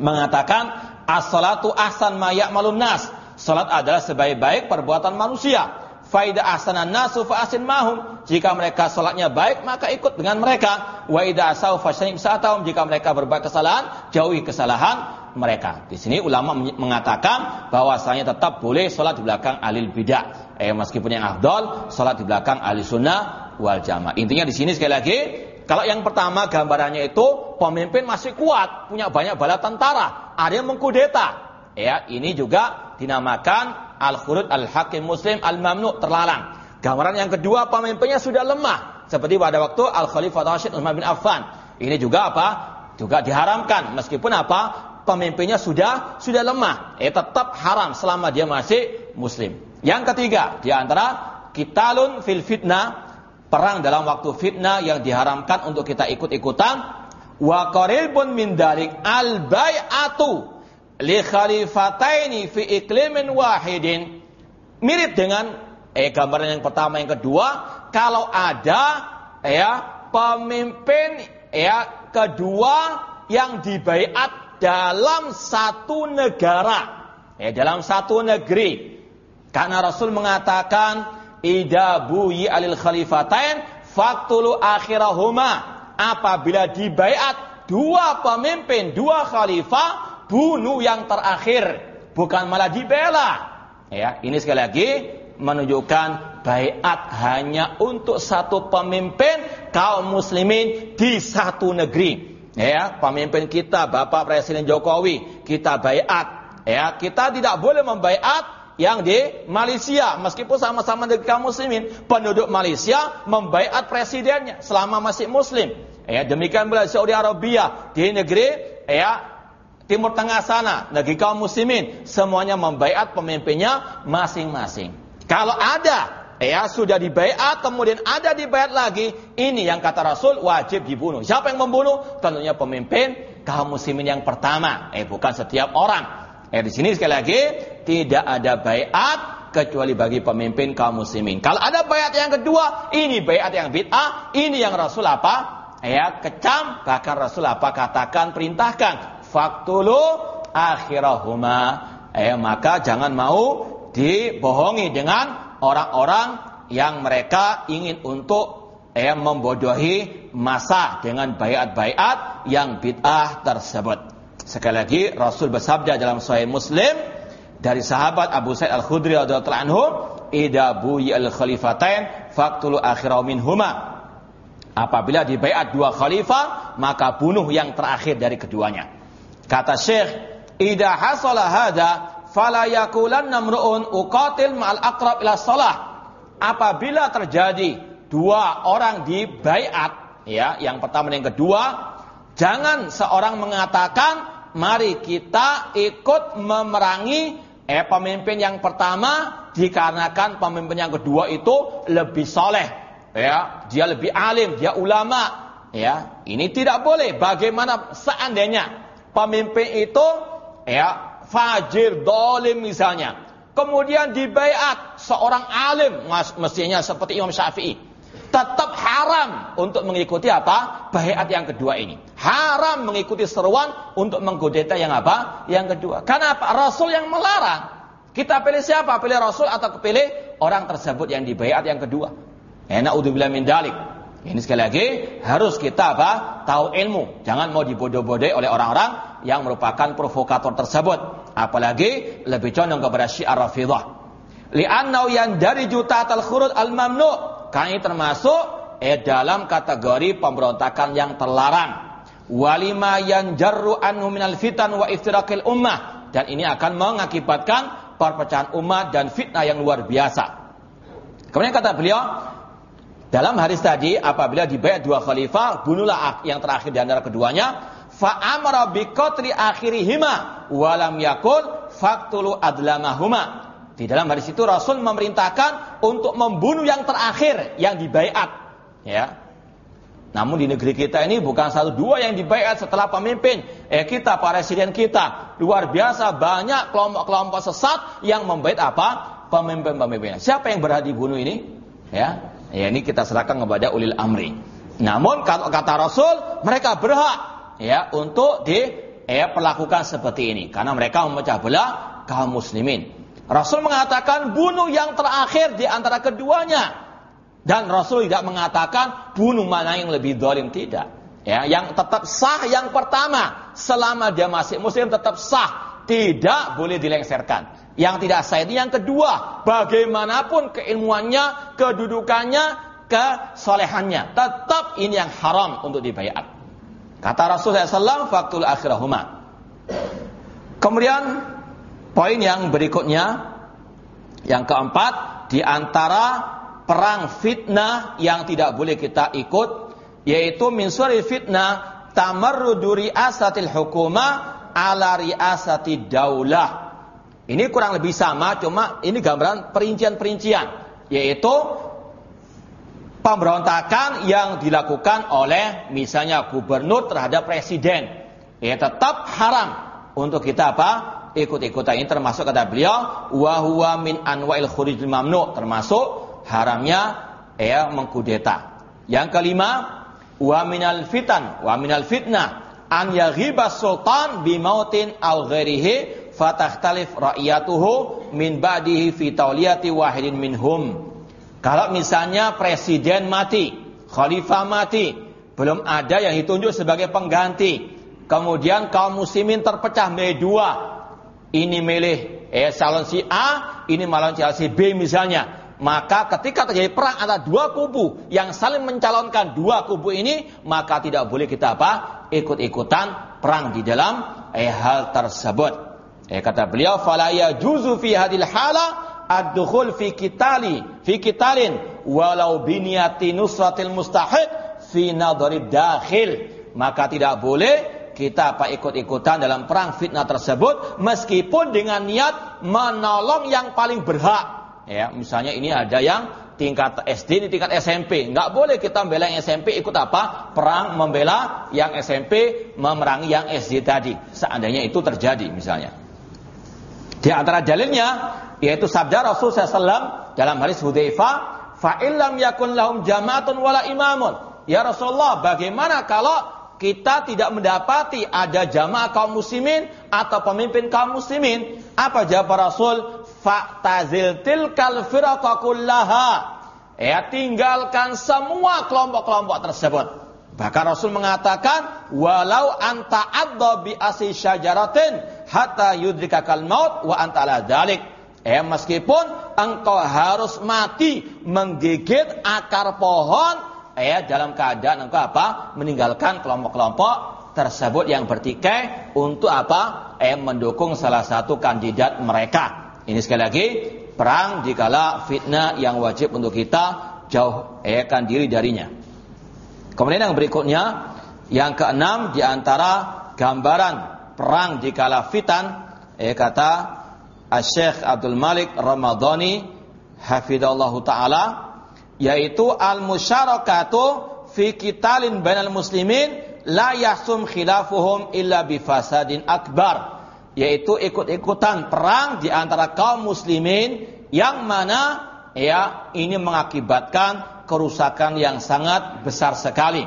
mengatakan as-salatu ahsan ma ya'malun nas. Salat adalah sebaik-baik perbuatan manusia. Faida ahsanan nasu fa asin mahum. Jika mereka salatnya baik, maka ikut dengan mereka. Wa idza asau fasyanim sa'atahum. Jika mereka berbuat kesalahan, jauhi kesalahan mereka. Di sini ulama mengatakan bahwasanya tetap boleh salat di belakang alil bidah. Eh meskipun yang afdal salat di belakang ahli sunnah wal jamaah. Intinya di sini sekali lagi kalau yang pertama gambarannya itu pemimpin masih kuat, punya banyak bala tentara, ada yang mengkudeta. Ya, ini juga dinamakan al-khurud al-hakim muslim al-mamnu terlarang. Gambaran yang kedua pemimpinnya sudah lemah seperti pada waktu Al-Khalifah Rashid Utsman bin Affan. Ini juga apa? Juga diharamkan meskipun apa? Pemimpinnya sudah sudah lemah. Eh tetap haram selama dia masih muslim. Yang ketiga, di antara kitalun fil fitnah perang dalam waktu fitnah yang diharamkan untuk kita ikut-ikutan wa qaribun min dalik al bai'atu li khalifataini fi iklimin wahidin mirip dengan eh gambaran yang pertama yang kedua kalau ada ya pemimpin ya kedua yang dibaiat dalam satu negara ya dalam satu negeri karena Rasul mengatakan Ida buyi alil khalifatain faktulu akhirahuma. Apabila dibaiat dua pemimpin, dua khalifah, bunuh yang terakhir. Bukan malah dibela. Ya, ini sekali lagi menunjukkan baiat hanya untuk satu pemimpin kaum muslimin di satu negeri. Ya, pemimpin kita Bapak Presiden Jokowi, kita baiat. Ya, kita tidak boleh membaiat yang di Malaysia. Meskipun sama-sama negeri kaum muslimin penduduk Malaysia membaiat presidennya selama masih muslim. Ya demikian pula Saudi Arabia di negeri ya Timur Tengah sana negeri kaum muslimin. Semuanya membaiat pemimpinnya masing-masing. Kalau ada ya sudah dibaiat kemudian ada dibaiat lagi. Ini yang kata Rasul wajib dibunuh. Siapa yang membunuh? Tentunya pemimpin kaum muslimin yang pertama. Eh bukan setiap orang. Eh di sini sekali lagi tidak ada bayat kecuali bagi pemimpin kaum muslimin. Kalau ada bayat yang kedua, ini bayat yang bid'ah, ini yang Rasul apa? Ya, kecam, bahkan Rasul apa? Katakan, perintahkan, faktulu akhirahuma. Eh, maka jangan mau dibohongi dengan orang-orang yang mereka ingin untuk eh, membodohi masa dengan bayat-bayat yang bid'ah tersebut. Sekali lagi Rasul bersabda dalam Sahih Muslim dari sahabat Abu Sa'id Al-Khudri radhiyallahu anhu, "Idza buyi al-khalifatain faqtulu akhirahu minhuma." Apabila dibaiat dua khalifah, maka bunuh yang terakhir dari keduanya. Kata Syekh, "Idza hasala hadza fala yakulanna namru'un uqatil ma'al aqrab ila shalah." Apabila terjadi dua orang dibaiat, ya, yang pertama dan yang kedua, jangan seorang mengatakan mari kita ikut memerangi eh pemimpin yang pertama dikarenakan pemimpin yang kedua itu lebih soleh ya dia lebih alim dia ulama ya ini tidak boleh bagaimana seandainya pemimpin itu ya fajir dolim misalnya kemudian dibaiat seorang alim mestinya seperti Imam Syafi'i tetap haram untuk mengikuti apa? Bayat yang kedua ini. Haram mengikuti seruan untuk menggodeta yang apa? Yang kedua. Karena apa? Rasul yang melarang. Kita pilih siapa? Pilih Rasul atau pilih orang tersebut yang dibayat yang kedua? Enak udzubillah min dalik. Ini sekali lagi harus kita apa? Tahu ilmu. Jangan mau dibodoh-bodohi oleh orang-orang yang merupakan provokator tersebut. Apalagi lebih condong kepada syiar rafidah. Li'annau yang dari juta al-khurud al-mamnu' Karena ini termasuk eh dalam kategori pemberontakan yang terlarang. Walima yang jarru anhu minal fitan wa iftirakil ummah. Dan ini akan mengakibatkan perpecahan umat dan fitnah yang luar biasa. Kemudian kata beliau, dalam hadis tadi apabila dibayar dua khalifah, bunuhlah yang terakhir di antara keduanya. Fa'amara biqatri akhirihima walam yakul faktulu adlamahuma. Di dalam hadis itu Rasul memerintahkan untuk membunuh yang terakhir yang dibaiat. Ya. Namun di negeri kita ini bukan satu dua yang dibaiat setelah pemimpin. Eh kita, presiden kita. Luar biasa banyak kelompok-kelompok sesat yang membaiat apa? pemimpin-pemimpinnya. Siapa yang berhak dibunuh ini? Ya, ya ini kita serahkan kepada ulil amri. Namun kalau kata Rasul, mereka berhak ya untuk di ya perlakukan seperti ini karena mereka memecah belah kaum muslimin. Rasul mengatakan bunuh yang terakhir di antara keduanya. Dan Rasul tidak mengatakan bunuh mana yang lebih dolim tidak. Ya, yang tetap sah yang pertama selama dia masih muslim tetap sah, tidak boleh dilengsarkan. Yang tidak sah ini yang kedua, bagaimanapun keilmuannya, kedudukannya, kesolehannya, tetap ini yang haram untuk dibayar. Kata Rasulullah SAW, faktul akhirahuma. Kemudian poin yang berikutnya, yang keempat, di antara perang fitnah yang tidak boleh kita ikut yaitu min suri fitnah tamarrudu riasatil hukuma ala riasati daulah. Ini kurang lebih sama cuma ini gambaran perincian-perincian yaitu pemberontakan yang dilakukan oleh misalnya gubernur terhadap presiden. Ya tetap haram untuk kita apa? Ikut-ikutan ini termasuk kata beliau wa huwa min anwa'il khurijil mamnu termasuk haramnya ya mengkudeta. Yang kelima, wa minal fitan, wa minal fitnah an yaghiba sultan bimautin al ghairihi fatakhtalif ra'iyatuhu min ba'dihi fi tauliyati wahidin minhum. Kalau misalnya presiden mati, khalifah mati, belum ada yang ditunjuk sebagai pengganti. Kemudian kaum muslimin terpecah menjadi dua. Ini milih eh calon si A, ini malah calon si B misalnya. Maka ketika terjadi perang antara dua kubu yang saling mencalonkan dua kubu ini, maka tidak boleh kita apa? Ikut-ikutan perang di dalam eh, hal tersebut. Eh, kata beliau, falaya juzu fi hadil hala ad-dukhul fi kitali fi kitalin walau biniyati nusratil mustahiq fi nadari dakhil. Maka tidak boleh kita apa ikut-ikutan dalam perang fitnah tersebut meskipun dengan niat menolong yang paling berhak Ya, misalnya ini ada yang tingkat SD, ini tingkat SMP. Nggak boleh kita membela yang SMP ikut apa? Perang membela yang SMP memerangi yang SD tadi. Seandainya itu terjadi misalnya. Di antara dalilnya yaitu sabda Rasul SAW dalam hadis Hudzaifah, "Fa illam yakun lahum jama'atun wala imamun." Ya Rasulullah, bagaimana kalau kita tidak mendapati ada jamaah kaum muslimin atau pemimpin kaum muslimin? Apa jawab Rasul? Fa'tazil tilkal firaqa kullaha. Ya, tinggalkan semua kelompok-kelompok tersebut. Bahkan Rasul mengatakan, walau anta adda bi asi syajaratin hatta yudrikakal maut wa anta ala dalik. Ya, meskipun engkau harus mati menggigit akar pohon, ya dalam keadaan engkau apa? Meninggalkan kelompok-kelompok tersebut yang bertikai untuk apa? Eh mendukung salah satu kandidat mereka. Ini sekali lagi perang dikala fitnah yang wajib untuk kita jauh ekan diri darinya. Kemudian yang berikutnya yang keenam di antara gambaran perang dikala fitan eh kata Syekh Abdul Malik Ramadhani hafidallahu taala yaitu al musyarakatu fi qitalin bainal muslimin la yahsum khilafuhum illa bi fasadin akbar yaitu ikut-ikutan perang di antara kaum muslimin yang mana ya ini mengakibatkan kerusakan yang sangat besar sekali.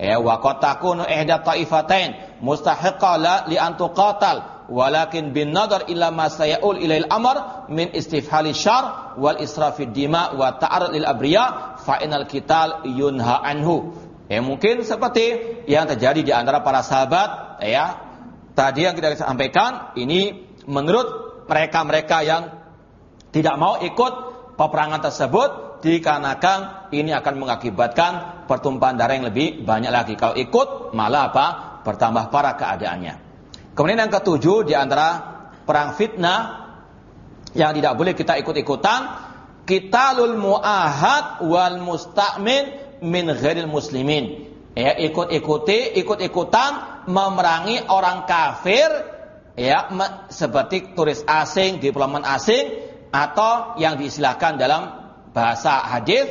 Ya wa qatakunu ihda ta'ifatain mustahiqa li an tuqatal walakin bin nadar ila ma sayaul ilail amr min istifhali syar wal israfid dima wa ta'arud lil abriya fa inal qital yunha anhu. Ya mungkin seperti yang terjadi di antara para sahabat ya tadi yang kita sampaikan ini menurut mereka-mereka yang tidak mau ikut peperangan tersebut dikarenakan ini akan mengakibatkan pertumpahan darah yang lebih banyak lagi. Kalau ikut malah apa? Bertambah parah keadaannya. Kemudian yang ketujuh di antara perang fitnah yang tidak boleh kita ikut-ikutan lul muahad wal musta'min min ghairil muslimin ya ikut-ikuti, ikut-ikutan memerangi orang kafir ya seperti turis asing, diplomat asing atau yang diistilahkan dalam bahasa hadis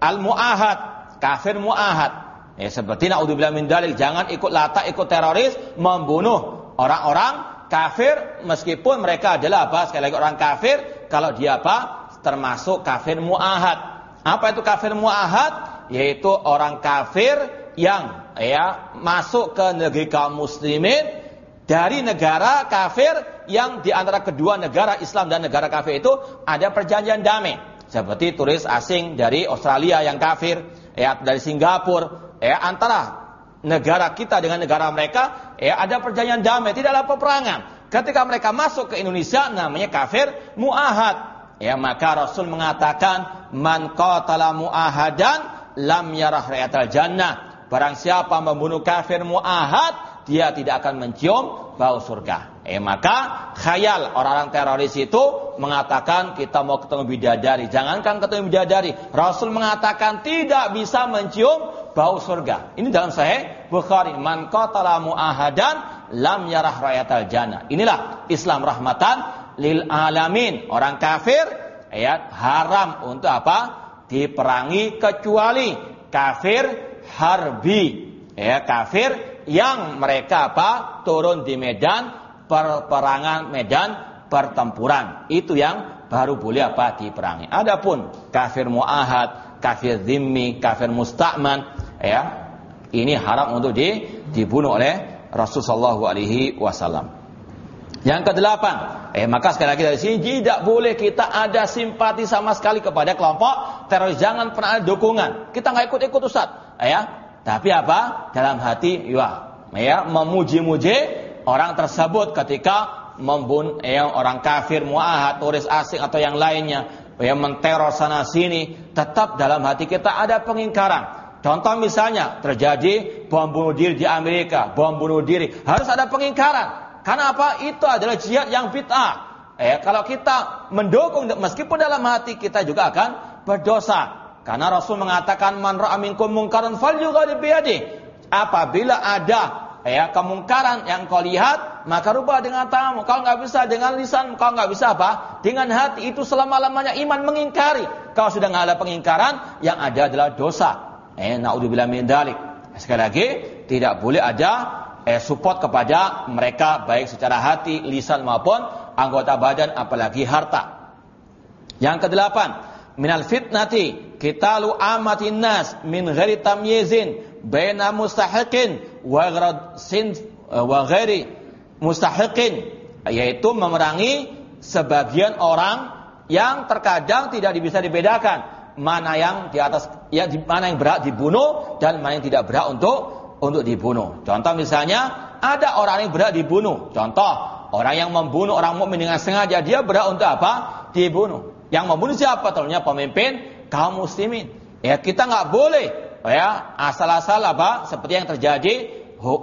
al-muahad, kafir muahad. Ya seperti naudzubillah min dalil, jangan ikut lata, ikut teroris membunuh orang-orang kafir meskipun mereka adalah apa? Sekali lagi orang kafir kalau dia apa? Termasuk kafir muahad. Apa itu kafir muahad? Yaitu orang kafir yang ya masuk ke negeri kaum muslimin dari negara kafir yang di antara kedua negara Islam dan negara kafir itu ada perjanjian damai. Seperti turis asing dari Australia yang kafir, ya dari Singapura, ya antara negara kita dengan negara mereka, ya ada perjanjian damai, tidaklah peperangan. Ketika mereka masuk ke Indonesia namanya kafir muahad. Ya maka Rasul mengatakan man qatala muahadan lam yarah rayatal jannah. Barang siapa membunuh kafir muahad, dia tidak akan mencium bau surga. Eh maka khayal orang-orang teroris itu mengatakan kita mau ketemu bidadari. Jangankan ketemu bidadari, Rasul mengatakan tidak bisa mencium bau surga. Ini dalam Sahih Bukhari. Man qatala muahadan lam yarah rayatal jannah. Inilah Islam rahmatan lil alamin. Orang kafir ya haram untuk apa? Diperangi kecuali kafir harbi. Ya, kafir yang mereka apa? turun di medan perperangan medan pertempuran. Itu yang baru boleh apa diperangi. Adapun kafir muahad, kafir zimmi, kafir musta'man, ya ini haram untuk di, dibunuh oleh Rasulullah Alaihi Wasallam. Yang kedelapan, eh maka sekali lagi dari sini tidak boleh kita ada simpati sama sekali kepada kelompok teroris. Jangan pernah ada dukungan. Kita nggak ikut-ikut Ustaz, ya. Tapi apa? Dalam hati, ya, ya memuji-muji orang tersebut ketika membunuh ya, orang kafir, muahad, turis asing atau yang lainnya, yang menteror sana sini, tetap dalam hati kita ada pengingkaran. Contoh misalnya terjadi bom bunuh diri di Amerika, bom bunuh diri, harus ada pengingkaran. Karena apa? Itu adalah jihad yang bid'ah. Eh, kalau kita mendukung meskipun dalam hati kita juga akan berdosa. Karena Rasul mengatakan man ra'a minkum falyughayyir biyadihi. Apabila ada ya kemungkaran yang kau lihat, maka rubah dengan tanganmu. Kalau nggak bisa dengan lisan, kalau nggak bisa apa? Dengan hati itu selama-lamanya iman mengingkari. Kalau sudah nggak ada pengingkaran, yang ada adalah dosa. Eh, naudzubillah min dalik. Sekali lagi, tidak boleh ada eh, support kepada mereka baik secara hati, lisan maupun anggota badan apalagi harta. Yang kedelapan, minal fitnati lu amatin nas min ghairi tamyizin baina mustahiqin wa sin eh, wa ghairi mustahiqin yaitu memerangi sebagian orang yang terkadang tidak bisa dibedakan mana yang di atas ya mana yang berat dibunuh dan mana yang tidak berat untuk untuk dibunuh. Contoh misalnya ada orang yang berat dibunuh. Contoh orang yang membunuh orang mukmin dengan sengaja dia berat untuk apa? Dibunuh. Yang membunuh siapa? Tentunya pemimpin kaum muslimin. Ya kita nggak boleh ya asal-asal apa seperti yang terjadi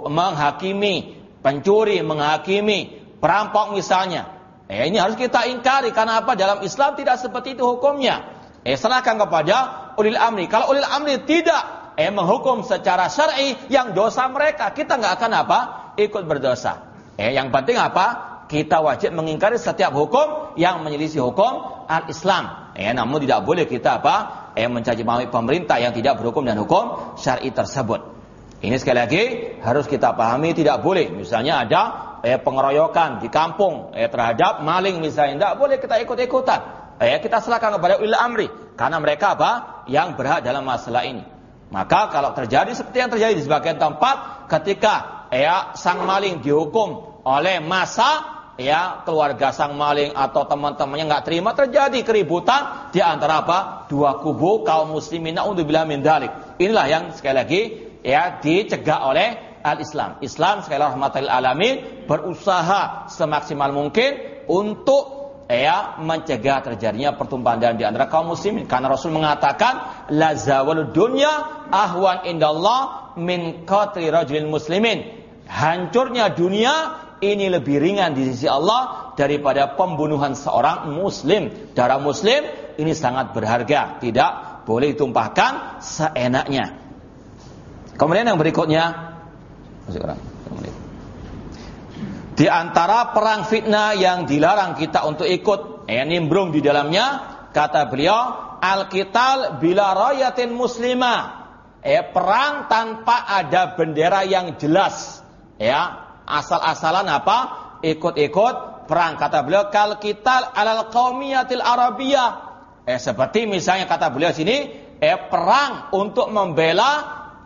menghakimi pencuri, menghakimi perampok misalnya. Ya, ini harus kita ingkari karena apa? Dalam Islam tidak seperti itu hukumnya. Eh serahkan kepada ulil amri. Kalau ulil amri tidak eh menghukum secara syar'i yang dosa mereka, kita nggak akan apa? ikut berdosa. Eh yang penting apa? Kita wajib mengingkari setiap hukum yang menyelisih hukum al-Islam. Eh namun tidak boleh kita apa? Eh mencaci maki pemerintah yang tidak berhukum dan hukum syar'i tersebut. Ini sekali lagi harus kita pahami tidak boleh. Misalnya ada eh, pengeroyokan di kampung eh, terhadap maling misalnya, tidak boleh kita ikut-ikutan ya kita serahkan kepada ulil amri karena mereka apa yang berhak dalam masalah ini. Maka kalau terjadi seperti yang terjadi di sebagian tempat ketika ya sang maling dihukum oleh masa ya keluarga sang maling atau teman-temannya nggak terima terjadi keributan di antara apa? Dua kubu kaum muslimin. Untuk bilang mindalik inilah yang sekali lagi ya dicegah oleh al-Islam. Islam sekali rahmatil alamin berusaha semaksimal mungkin untuk ya mencegah terjadinya pertumpahan darah di antara kaum muslimin. Karena Rasul mengatakan la zawal dunya ahwan indallah min qatli rajulin muslimin. Hancurnya dunia ini lebih ringan di sisi Allah daripada pembunuhan seorang muslim. Darah muslim ini sangat berharga. Tidak boleh ditumpahkan seenaknya. Kemudian yang berikutnya masih kurang di antara perang fitnah yang dilarang kita untuk ikut, yang nimbrung di dalamnya, kata beliau, al-qital bila rayatin muslimah. Eh, perang tanpa ada bendera yang jelas. Ya, asal-asalan apa? Ikut-ikut perang kata beliau kal kita alal qaumiyatil arabiyah. Eh seperti misalnya kata beliau sini eh perang untuk membela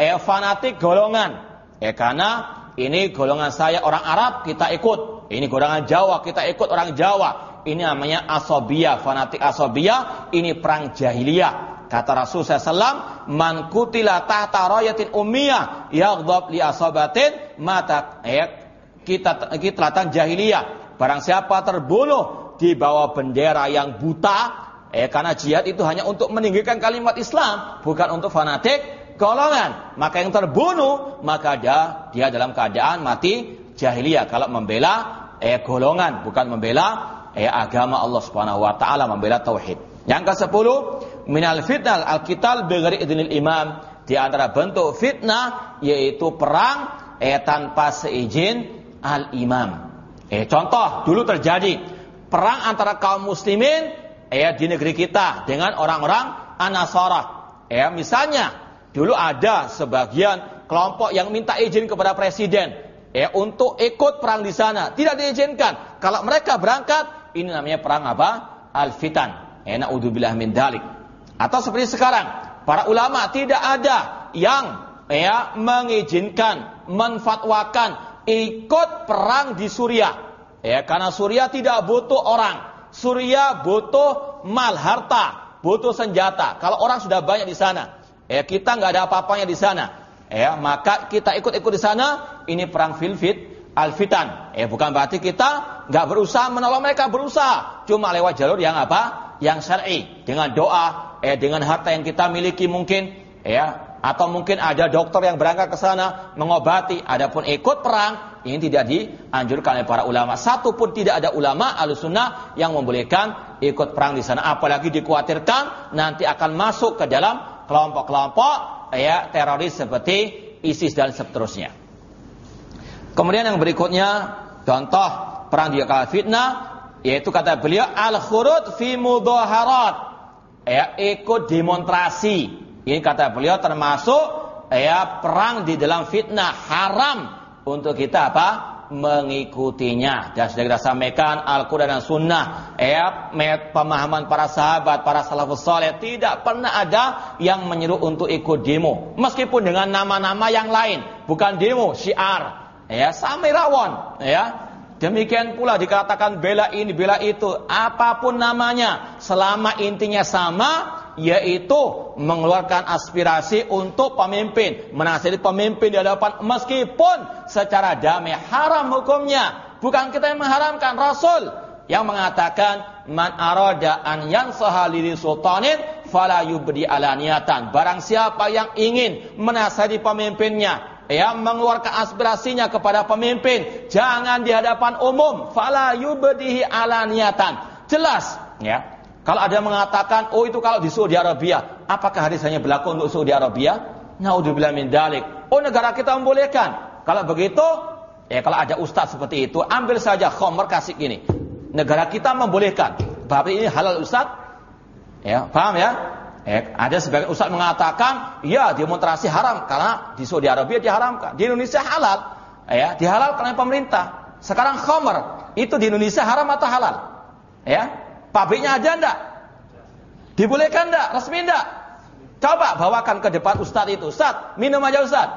eh fanatik golongan. Eh karena ini golongan saya orang Arab kita ikut. Ini golongan Jawa kita ikut orang Jawa. Ini namanya asobia, fanatik asobia. Ini perang jahiliyah. Kata Rasul SAW, Man kutila tahta rayatin ummiyah, yaghdab li asobatin, mata eh, kita kitlatan jahiliyah. Barang siapa terbunuh di bawah bendera yang buta, eh, karena jihad itu hanya untuk meninggikan kalimat Islam, bukan untuk fanatik golongan. Maka yang terbunuh, maka dia, dia dalam keadaan mati jahiliyah. Kalau membela eh, golongan, bukan membela eh, agama Allah Subhanahu Wa Taala, membela tauhid. Yang ke sepuluh, minal fitnah al-kital bighairi imam. Di antara bentuk fitnah yaitu perang eh tanpa seizin al-imam. Eh contoh dulu terjadi perang antara kaum muslimin eh di negeri kita dengan orang-orang Anasara. Eh misalnya dulu ada sebagian kelompok yang minta izin kepada presiden eh untuk ikut perang di sana, tidak diizinkan. Kalau mereka berangkat, ini namanya perang apa? Al-fitan. Enak udzubillah min dalik. Atau seperti sekarang, para ulama tidak ada yang ya mengizinkan, menfatwakan ikut perang di Suriah. Ya, karena Suriah tidak butuh orang. Suriah butuh mal harta, butuh senjata. Kalau orang sudah banyak di sana, ya kita nggak ada apa-apanya di sana. Ya, maka kita ikut-ikut di sana, ini perang filfit, alfitan. Ya, bukan berarti kita nggak berusaha menolong mereka, berusaha. Cuma lewat jalur yang apa? yang syar'i dengan doa, eh dengan harta yang kita miliki mungkin, ya, atau mungkin ada dokter yang berangkat ke sana mengobati. Adapun ikut perang ini tidak dianjurkan oleh para ulama. Satu pun tidak ada ulama alusunnah yang membolehkan ikut perang di sana. Apalagi dikhawatirkan nanti akan masuk ke dalam kelompok-kelompok ya teroris seperti ISIS dan seterusnya. Kemudian yang berikutnya contoh perang di fitnah yaitu kata beliau al-khurud fi mudhaharat. Ya, ikut demonstrasi. Ini kata beliau termasuk ya perang di dalam fitnah haram untuk kita apa? Mengikutinya. Dan sudah kita sampaikan Al-Quran dan Sunnah ya pemahaman para sahabat para salafus soleh tidak pernah ada yang menyuruh untuk ikut demo. Meskipun dengan nama-nama yang lain bukan demo syiar ya sampai rawon ya. Demikian pula dikatakan bela ini, bela itu, apa pun namanya, selama intinya sama, yaitu mengeluarkan aspirasi untuk pemimpin, menasihati pemimpin di hadapan meskipun secara damai. Haram hukumnya. Bukan kita yang mengharamkan, Rasul. Yang mengatakan man arada an yansaha sultanin fala yubdi alaniatan. Barang siapa yang ingin menasihati pemimpinnya, ya mengeluarkan aspirasinya kepada pemimpin jangan di hadapan umum. Fala yubdihi alaniatan jelas ya kalau ada yang mengatakan oh itu kalau di Saudi Arabia apakah hadis hanya berlaku untuk Saudi Arabia? Naudzubillah min dalik. Oh negara kita membolehkan. Kalau begitu ya kalau ada ustaz seperti itu ambil saja khomer kasih gini. Negara kita membolehkan. Berarti ini halal ustaz. Ya paham ya? Eh, ada sebagian ustaz mengatakan, ya demonstrasi haram karena di Saudi Arabia diharamkan. Di Indonesia halal, ya dihalalkan oleh pemerintah. Sekarang khamr itu di Indonesia haram atau halal? Ya, pabriknya ada enggak? Dibolehkan enggak? Resmi enggak? Coba bawakan ke depan ustaz itu. Ustaz, minum aja ustaz.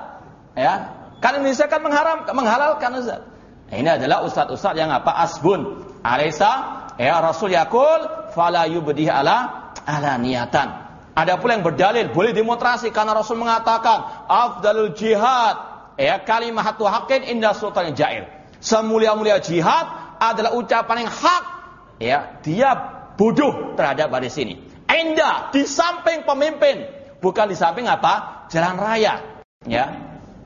Ya, kan Indonesia kan mengharam, menghalalkan ustaz. Nah, ini adalah ustaz-ustaz yang apa? Asbun. Alaisa, ya Rasul yakul, fala yubdih ala ala niatan. Ada pula yang berdalil boleh demonstrasi karena Rasul mengatakan afdalul jihad ya kalimat hatu hakin indah sultan jair. Semulia-mulia jihad adalah ucapan yang hak. Ya, dia bodoh terhadap baris ini. Indah di samping pemimpin, bukan di samping apa? Jalan raya. Ya.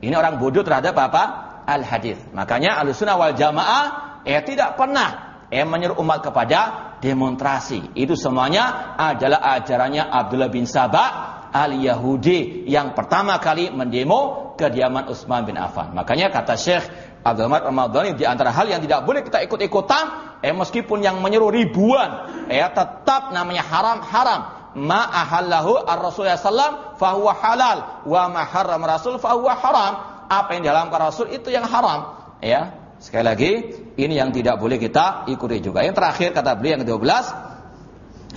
Ini orang bodoh terhadap apa? Al hadis. Makanya Ahlussunnah wal Jamaah ya tidak pernah ya menyuruh umat kepada demonstrasi. Itu semuanya adalah ajarannya Abdullah bin Sabah al-Yahudi yang pertama kali mendemo kediaman Utsman bin Affan. Makanya kata Syekh Abdul Rahman Ramadhani di antara hal yang tidak boleh kita ikut-ikutan, eh meskipun yang menyuruh ribuan, eh tetap namanya haram-haram. Ma ahallahu ar-Rasulullah sallam fahuwa halal wa ma harram Rasul fahuwa haram. Apa yang diharamkan Rasul itu yang haram, ya. Sekali lagi, ini yang tidak boleh kita ikuti juga. Yang terakhir kata beliau yang ke-12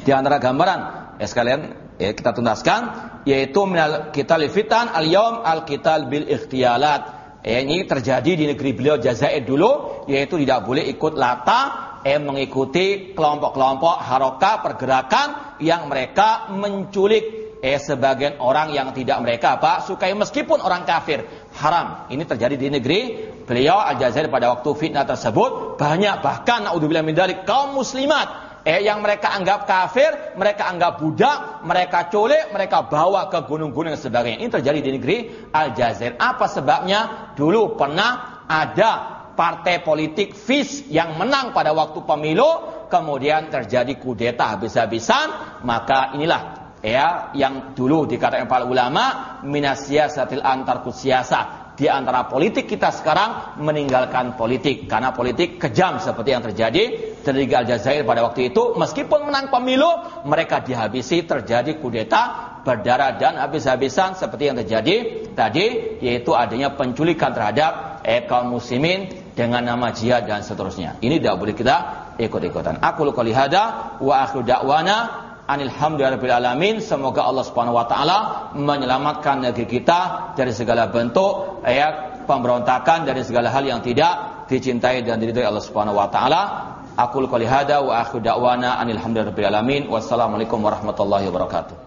di antara gambaran ya sekalian ya kita tuntaskan yaitu minal kita fitan al-yaum al-qital bil ikhtiyalat. Ya, ini terjadi di negeri beliau Jazair dulu yaitu tidak boleh ikut lata eh mengikuti kelompok-kelompok haroka pergerakan yang mereka menculik. Eh sebagian orang yang tidak mereka apa sukai meskipun orang kafir. Haram. Ini terjadi di negeri beliau Al-Jazair pada waktu fitnah tersebut. Banyak bahkan naudzubillah min kaum muslimat eh yang mereka anggap kafir, mereka anggap budak, mereka culik, mereka bawa ke gunung-gunung dan sebagainya. Ini terjadi di negeri Aljazair. Apa sebabnya? Dulu pernah ada partai politik FIS yang menang pada waktu pemilu, kemudian terjadi kudeta habis-habisan, maka inilah ya yang dulu dikatakan para ulama minasiyasatil antar kusiasa di antara politik kita sekarang meninggalkan politik. Karena politik kejam seperti yang terjadi. Di Aljazair pada waktu itu. Meskipun menang pemilu mereka dihabisi terjadi kudeta berdarah dan habis-habisan seperti yang terjadi tadi yaitu adanya penculikan terhadap eh, kaum muslimin dengan nama jihad dan seterusnya. Ini tidak boleh kita ikut-ikutan. Aku qouli hada wa akhiru da'wana Alhamdulillahirabbil alamin. Semoga Allah Subhanahu wa taala menyelamatkan negeri kita dari segala bentuk ya pemberontakan dari segala hal yang tidak dicintai dan diridhoi Allah Subhanahu wa taala. Aku qouli hada wa akhiru da'wana alhamdulillahirabbil alamin. Wassalamualaikum warahmatullahi wabarakatuh.